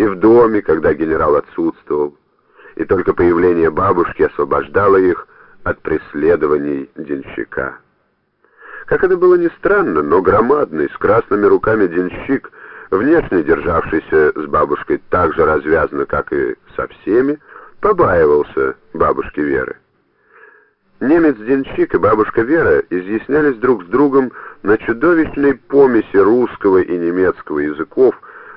и в доме, когда генерал отсутствовал, и только появление бабушки освобождало их от преследований денщика. Как это было ни странно, но громадный, с красными руками денщик, внешне державшийся с бабушкой так же развязно, как и со всеми, побаивался бабушки Веры. Немец-денщик и бабушка Вера изъяснялись друг с другом на чудовищной помеси русского и немецкого языков,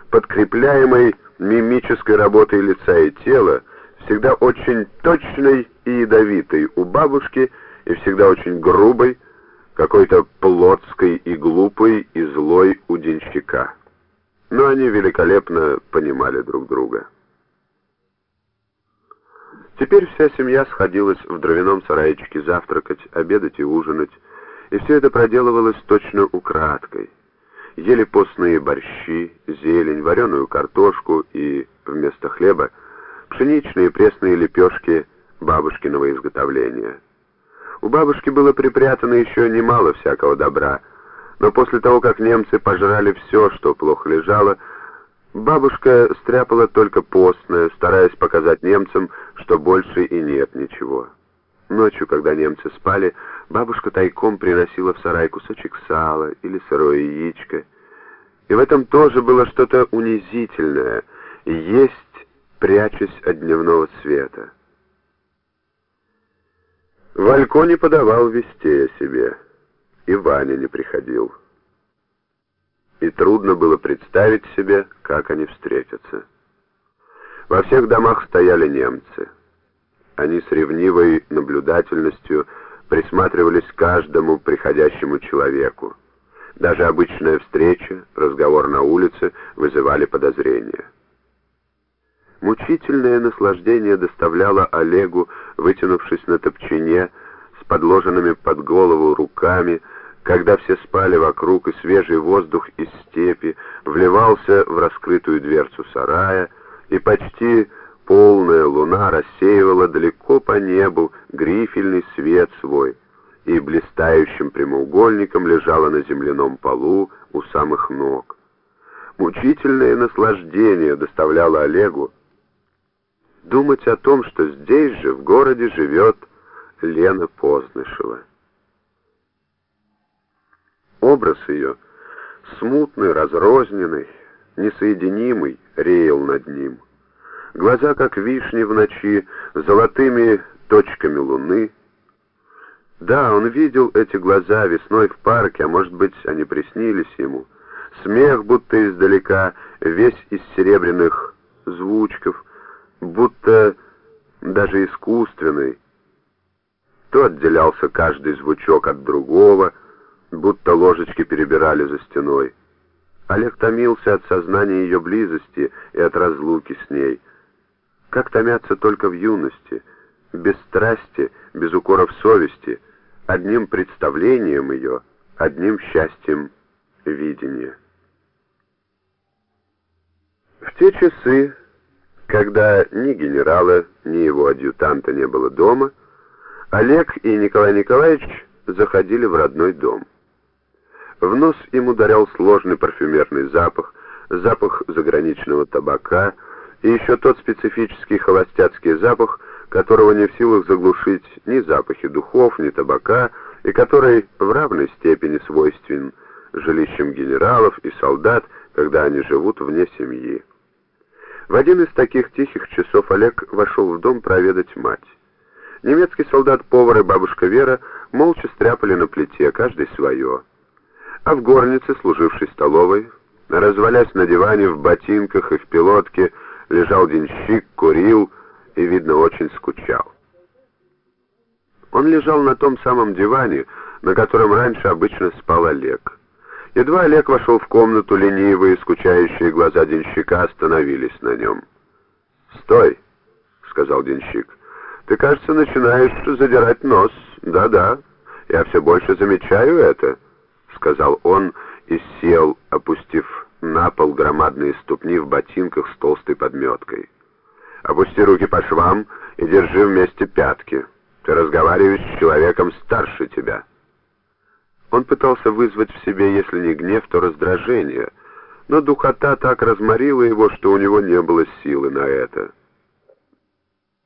подкрепляемой мимической работой лица и тела, всегда очень точной и ядовитой у бабушки и всегда очень грубой, какой-то плотской и глупой и злой у денщика. Но они великолепно понимали друг друга. Теперь вся семья сходилась в дровяном сарайчике завтракать, обедать и ужинать, и все это проделывалось точно украдкой. Ели постные борщи, зелень, вареную картошку и, вместо хлеба, пшеничные пресные лепешки бабушкиного изготовления. У бабушки было припрятано еще немало всякого добра, но после того, как немцы пожрали все, что плохо лежало, Бабушка стряпала только постное, стараясь показать немцам, что больше и нет ничего. Ночью, когда немцы спали, бабушка тайком приносила в сарай кусочек сала или сырое яичко. И в этом тоже было что-то унизительное — есть, прячась от дневного света. Валько не подавал вестей о себе, и Ваня не приходил и трудно было представить себе, как они встретятся. Во всех домах стояли немцы. Они с ревнивой наблюдательностью присматривались к каждому приходящему человеку. Даже обычная встреча, разговор на улице вызывали подозрения. Мучительное наслаждение доставляло Олегу, вытянувшись на топчине, с подложенными под голову руками, когда все спали вокруг, и свежий воздух из степи вливался в раскрытую дверцу сарая, и почти полная луна рассеивала далеко по небу грифельный свет свой, и блистающим прямоугольником лежала на земляном полу у самых ног. Мучительное наслаждение доставляло Олегу думать о том, что здесь же, в городе, живет Лена Познышева. Образ ее, смутный, разрозненный, несоединимый, реял над ним. Глаза, как вишни в ночи, золотыми точками луны. Да, он видел эти глаза весной в парке, а может быть, они приснились ему. Смех, будто издалека, весь из серебряных звучков, будто даже искусственный. То отделялся каждый звучок от другого — будто ложечки перебирали за стеной. Олег томился от сознания ее близости и от разлуки с ней. Как томятся только в юности, без страсти, без укоров совести, одним представлением ее, одним счастьем видения. В те часы, когда ни генерала, ни его адъютанта не было дома, Олег и Николай Николаевич заходили в родной дом. В нос им ударял сложный парфюмерный запах, запах заграничного табака и еще тот специфический холостяцкий запах, которого не в силах заглушить ни запахи духов, ни табака, и который в равной степени свойственен жилищам генералов и солдат, когда они живут вне семьи. В один из таких тихих часов Олег вошел в дом проведать мать. Немецкий солдат-повар и бабушка Вера молча стряпали на плите, каждый свое а в горнице, служившей столовой, развалясь на диване в ботинках и в пилотке, лежал денщик, курил и, видно, очень скучал. Он лежал на том самом диване, на котором раньше обычно спал Олег. Едва Олег вошел в комнату, ленивые, скучающие глаза денщика остановились на нем. «Стой!» — сказал денщик. «Ты, кажется, начинаешь задирать нос. Да-да, я все больше замечаю это». — сказал он и сел, опустив на пол громадные ступни в ботинках с толстой подметкой. «Опусти руки по швам и держи вместе пятки. Ты разговариваешь с человеком старше тебя». Он пытался вызвать в себе, если не гнев, то раздражение, но духота так разморила его, что у него не было силы на это.